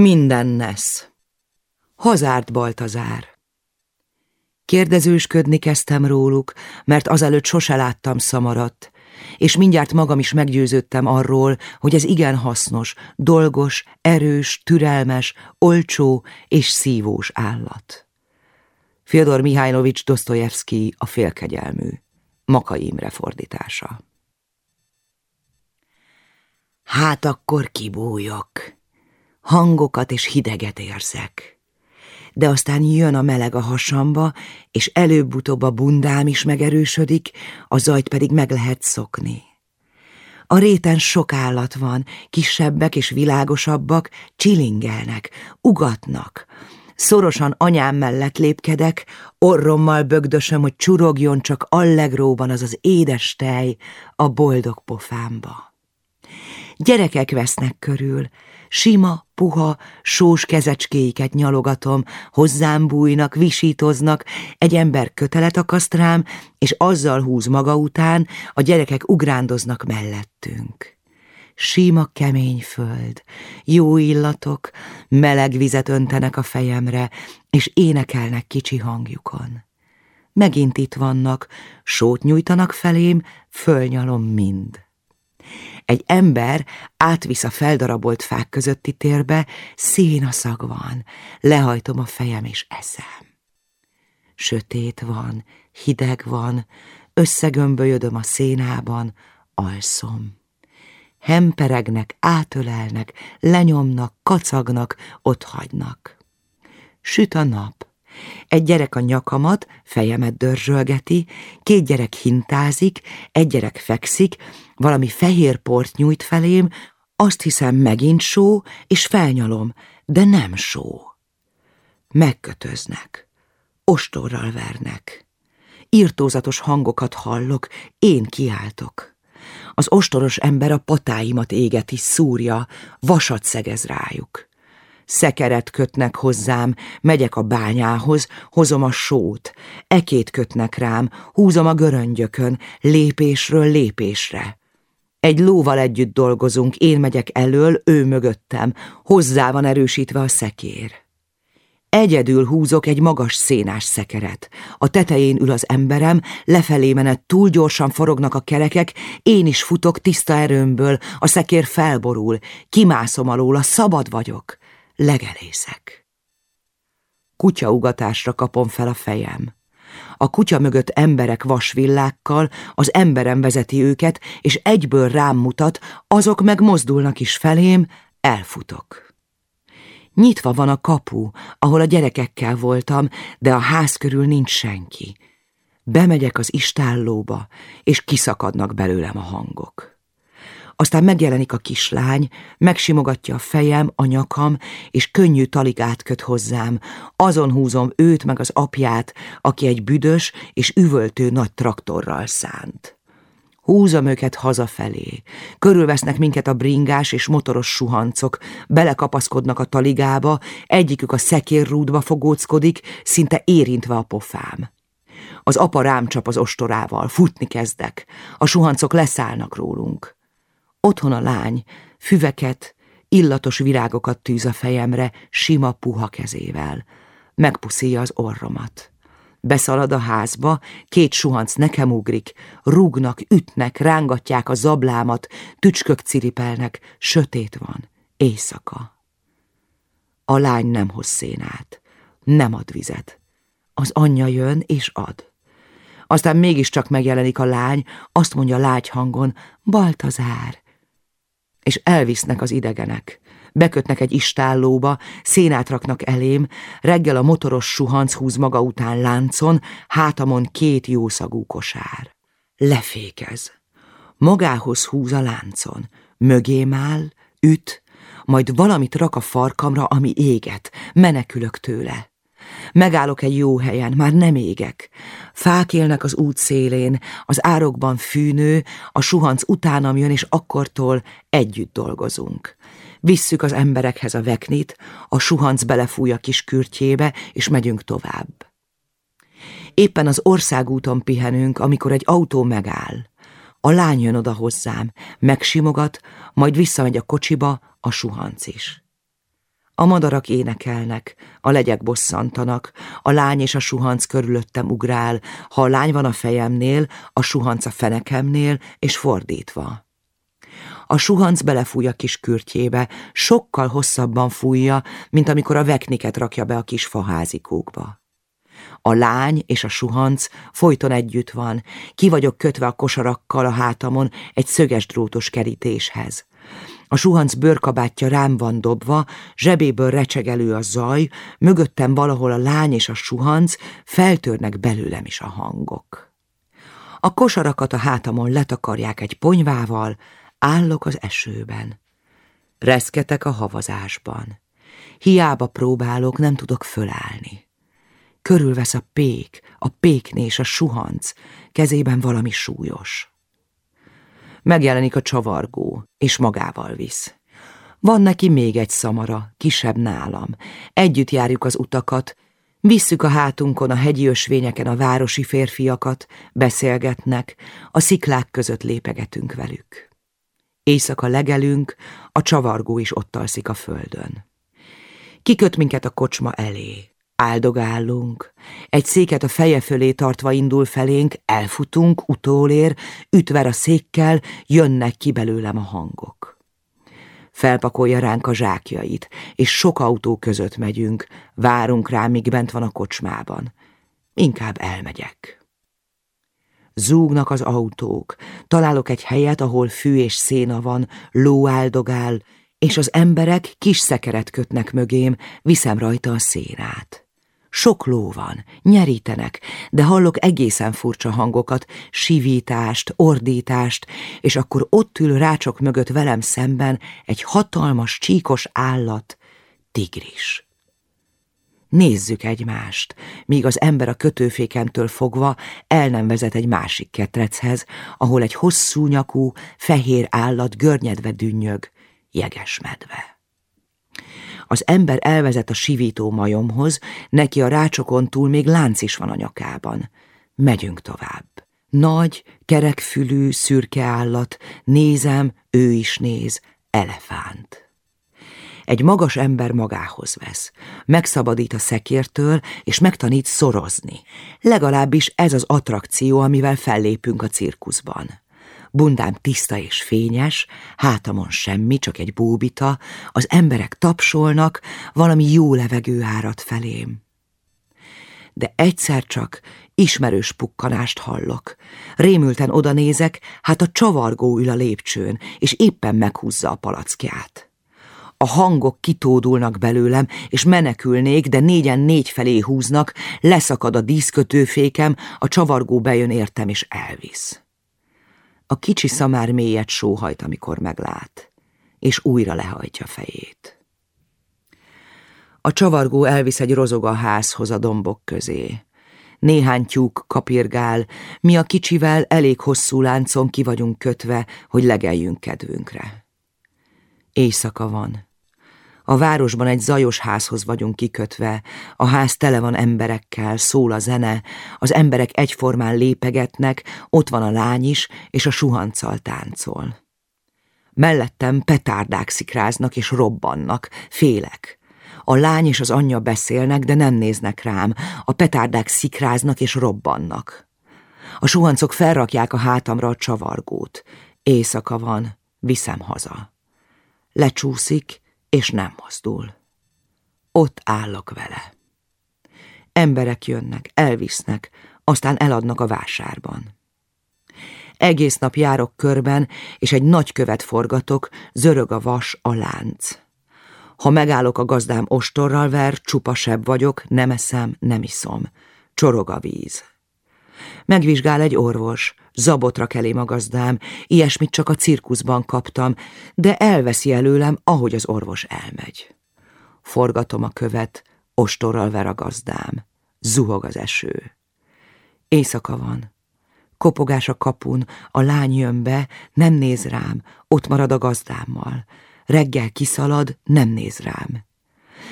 Minden nesz. Hazárt Baltazár. Kérdezősködni kezdtem róluk, mert azelőtt sose láttam szamarat, és mindjárt magam is meggyőződtem arról, hogy ez igen hasznos, dolgos, erős, türelmes, olcsó és szívós állat. Fyodor Mihálylovics Dostoyevsky a félkegyelmű, Makai Imre fordítása. Hát akkor kibújok. Hangokat és hideget érzek. De aztán jön a meleg a hasamba, és előbb-utóbb a bundám is megerősödik, a zajt pedig meg lehet szokni. A réten sok állat van, kisebbek és világosabbak, csilingelnek, ugatnak. Szorosan anyám mellett lépkedek, orrommal bögdösöm, hogy csurogjon csak allegróban az az édes tej a boldog pofámba. Gyerekek vesznek körül, sima, puha, sós kezecskéiket nyalogatom, hozzám bújnak, visítoznak, egy ember kötelet akaszt rám, és azzal húz maga után, a gyerekek ugrándoznak mellettünk. Sima, kemény föld, jó illatok, meleg vizet öntenek a fejemre, és énekelnek kicsi hangjukon. Megint itt vannak, sót nyújtanak felém, fölnyalom mind. Egy ember átvisz a feldarabolt fák közötti térbe, szénaszag van, lehajtom a fejem és eszem. Sötét van, hideg van, összegömbölyödöm a szénában, alszom. Hemperegnek, átölelnek, lenyomnak, kacagnak, otthagynak. Süt a nap, egy gyerek a nyakamat, fejemet dörzsölgeti, két gyerek hintázik, egy gyerek fekszik, valami fehér port nyújt felém, azt hiszem megint só, és felnyalom, de nem só. Megkötöznek, ostorral vernek. Írtózatos hangokat hallok, én kiáltok. Az ostoros ember a patáimat égeti, szúrja, vasat szegez rájuk. Szekeret kötnek hozzám, megyek a bányához, hozom a sót, ekét kötnek rám, húzom a göröngyökön, lépésről lépésre. Egy lóval együtt dolgozunk, én megyek elől, ő mögöttem, hozzá van erősítve a szekér. Egyedül húzok egy magas szénás szekeret. A tetején ül az emberem, lefelé menet túl gyorsan forognak a kerekek, én is futok tiszta erőmből, a szekér felborul, kimászom alól, szabad vagyok legelészek. Kutyaugatásra kapom fel a fejem. A kutya mögött emberek vasvillákkal, az emberem vezeti őket, és egyből rám mutat, azok meg mozdulnak is felém, elfutok. Nyitva van a kapu, ahol a gyerekekkel voltam, de a ház körül nincs senki. Bemegyek az istállóba, és kiszakadnak belőlem a hangok. Aztán megjelenik a kislány, megsimogatja a fejem, a nyakam, és könnyű taligát köt hozzám. Azon húzom őt meg az apját, aki egy büdös és üvöltő nagy traktorral szánt. Húzom őket hazafelé. Körülvesznek minket a bringás és motoros suhancok, belekapaszkodnak a taligába, egyikük a szekérrúdba fogóckodik, szinte érintve a pofám. Az apa rám csap az ostorával, futni kezdek. A suhancok leszállnak rólunk. Otthon a lány, füveket, illatos virágokat tűz a fejemre, sima puha kezével. Megpuszíja az orromat. Beszalad a házba, két suhanc nekem ugrik, rúgnak, ütnek, rángatják a zablámat, tücskök ciripelnek, sötét van, éjszaka. A lány nem hoz szénát, nem ad vizet. Az anyja jön és ad. Aztán mégiscsak megjelenik a lány, azt mondja lágy hangon, Baltazár, és elvisznek az idegenek. Bekötnek egy istállóba, szénát raknak elém, reggel a motoros suhanc húz maga után láncon, hátamon két jószagú kosár. Lefékez. Magához húz a láncon, mögém áll, üt, majd valamit rak a farkamra, ami éget, menekülök tőle. Megállok egy jó helyen, már nem égek. Fák élnek az út szélén, az árokban fűnő, a suhanc utánam jön, és akkortól együtt dolgozunk. Visszük az emberekhez a veknit, a suhanc belefúj a kis kürtjébe, és megyünk tovább. Éppen az országúton pihenünk, amikor egy autó megáll. A lány jön oda hozzám, megsimogat, majd visszamegy a kocsiba, a suhanc is. A madarak énekelnek, a legyek bosszantanak, a lány és a suhanc körülöttem ugrál, ha a lány van a fejemnél, a suhanc a fenekemnél, és fordítva. A suhanc belefúj a kis kürtjébe, sokkal hosszabban fújja, mint amikor a vekniket rakja be a kis faházikókba. A lány és a suhanc folyton együtt van, ki vagyok kötve a kosarakkal a hátamon egy szöges drótos kerítéshez. A suhanc bőrkabátja rám van dobva, zsebéből recsegelő a zaj, mögöttem valahol a lány és a suhanc, feltörnek belőlem is a hangok. A kosarakat a hátamon letakarják egy ponyvával, állok az esőben. Reszketek a havazásban. Hiába próbálok, nem tudok fölállni. Körülvesz a pék, a péknés, a suhanc, kezében valami súlyos. Megjelenik a csavargó, és magával visz. Van neki még egy szamara, kisebb nálam. Együtt járjuk az utakat, Visszük a hátunkon a hegyi ösvényeken a városi férfiakat, beszélgetnek, a sziklák között lépegetünk velük. Éjszaka legelünk, a csavargó is ott alszik a földön. Kiköt minket a kocsma elé. Áldogálunk, egy széket a feje fölé tartva indul felénk, elfutunk, utólér, ütver a székkel, jönnek ki belőlem a hangok. Felpakolja ránk a zsákjait, és sok autó között megyünk, várunk rá, míg bent van a kocsmában. Inkább elmegyek. Zúgnak az autók, találok egy helyet, ahol fű és széna van, ló áldogál, és az emberek kis szekeret kötnek mögém, viszem rajta a szénát. Sok ló van, nyerítenek, de hallok egészen furcsa hangokat, sivítást, ordítást, és akkor ott ül rácsok mögött velem szemben egy hatalmas, csíkos állat, tigris. Nézzük egymást, míg az ember a kötőfékemtől fogva el nem vezet egy másik ketrechez, ahol egy hosszú nyakú, fehér állat görnyedve dünnyög, jeges medve. Az ember elvezet a sivító majomhoz, neki a rácsokon túl még lánc is van a nyakában. Megyünk tovább. Nagy, kerekfülű, szürke állat, nézem, ő is néz, elefánt. Egy magas ember magához vesz, megszabadít a szekértől, és megtanít szorozni. Legalábbis ez az attrakció, amivel fellépünk a cirkuszban. Bundám tiszta és fényes, hátamon semmi, csak egy búbita, az emberek tapsolnak, valami jó levegő árad felém. De egyszer csak ismerős pukkanást hallok. Rémülten oda nézek, hát a csavargó ül a lépcsőn, és éppen meghúzza a palackját. A hangok kitódulnak belőlem, és menekülnék, de négyen négy felé húznak, leszakad a díszkötőfékem, a csavargó bejön értem és elvisz. A kicsi szamár mélyet sóhajt, amikor meglát, és újra lehajtja fejét. A csavargó elvisz egy rozog a házhoz a dombok közé. Néhány tyúk kapirgál, mi a kicsivel elég hosszú láncon ki vagyunk kötve, hogy legeljünk kedvünkre. Éjszaka van. A városban egy zajos házhoz vagyunk kikötve, a ház tele van emberekkel, szól a zene, az emberek egyformán lépegetnek, ott van a lány is, és a suhanccal táncol. Mellettem petárdák szikráznak és robbannak, félek. A lány és az anyja beszélnek, de nem néznek rám, a petárdák szikráznak és robbannak. A suhancok felrakják a hátamra a csavargót. Éjszaka van, viszem haza. Lecsúszik, és nem mozdul. Ott állok vele. Emberek jönnek, elvisznek, aztán eladnak a vásárban. Egész nap járok körben, és egy nagy követ forgatok, zörög a vas, a lánc. Ha megállok a gazdám ostorral ver, csupasebb vagyok, nem eszem, nem iszom. Csorog a víz. Megvizsgál egy orvos, zabotra kelém a gazdám, ilyesmit csak a cirkuszban kaptam, de elveszi előlem, ahogy az orvos elmegy. Forgatom a követ, ostorral ver a gazdám. Zuhog az eső. Éjszaka van. Kopogás a kapun, a lány jön be, nem néz rám, ott marad a gazdámmal. Reggel kiszalad, nem néz rám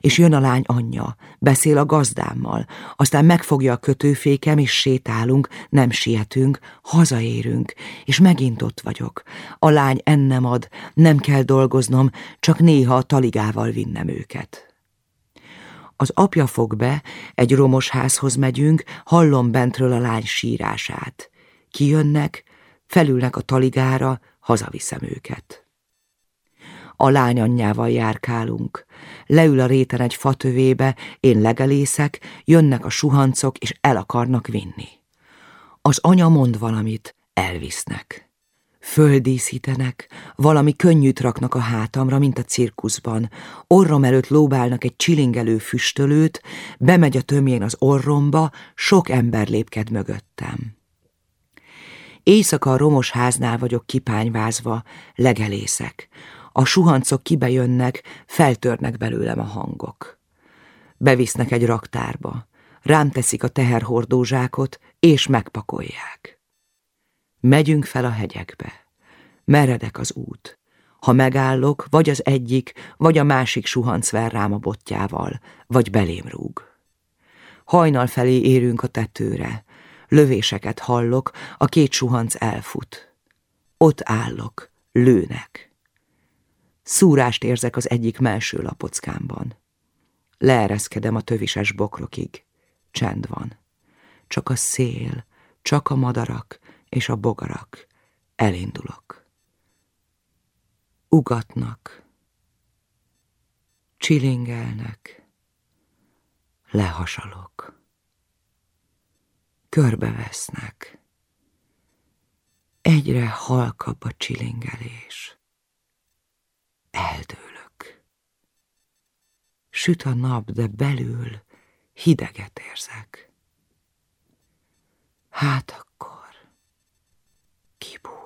és jön a lány anyja, beszél a gazdámmal, aztán megfogja a kötőfékem, és sétálunk, nem sietünk, hazaérünk, és megint ott vagyok. A lány ennem ad, nem kell dolgoznom, csak néha a taligával vinnem őket. Az apja fog be, egy romos házhoz megyünk, hallom bentről a lány sírását. Kijönnek, felülnek a taligára, hazaviszem őket. A lány anyjával járkálunk. Leül a réten egy fatövébe, én legelészek, jönnek a suhancok, és el akarnak vinni. Az anya mond valamit, elvisznek. Földíszítenek, valami könnyűt raknak a hátamra, mint a cirkuszban. Orrom előtt lóbálnak egy csilingelő füstölőt, bemegy a tömjén az orromba, sok ember lépked mögöttem. Éjszaka a romos háznál vagyok kipányvázva, legelészek. A suhancok kibejönnek, feltörnek belőlem a hangok. Bevisznek egy raktárba, rám teszik a teherhordózsákot, és megpakolják. Megyünk fel a hegyekbe. Meredek az út. Ha megállok, vagy az egyik, vagy a másik suhanc ver rám a botjával, vagy belém rúg. Hajnal felé érünk a tetőre. Lövéseket hallok, a két suhanc elfut. Ott állok, lőnek. Szúrást érzek az egyik melső lapockámban. Leereszkedem a tövises bokrokig. Csend van. Csak a szél, csak a madarak, és a bogarak. Elindulok. Ugatnak. Csilingelnek. Lehasalok. Körbevesznek. Egyre halkabb a csilingelés. Eldőlök. Süt a nap, de belül hideget érzek. Hát akkor Kipu.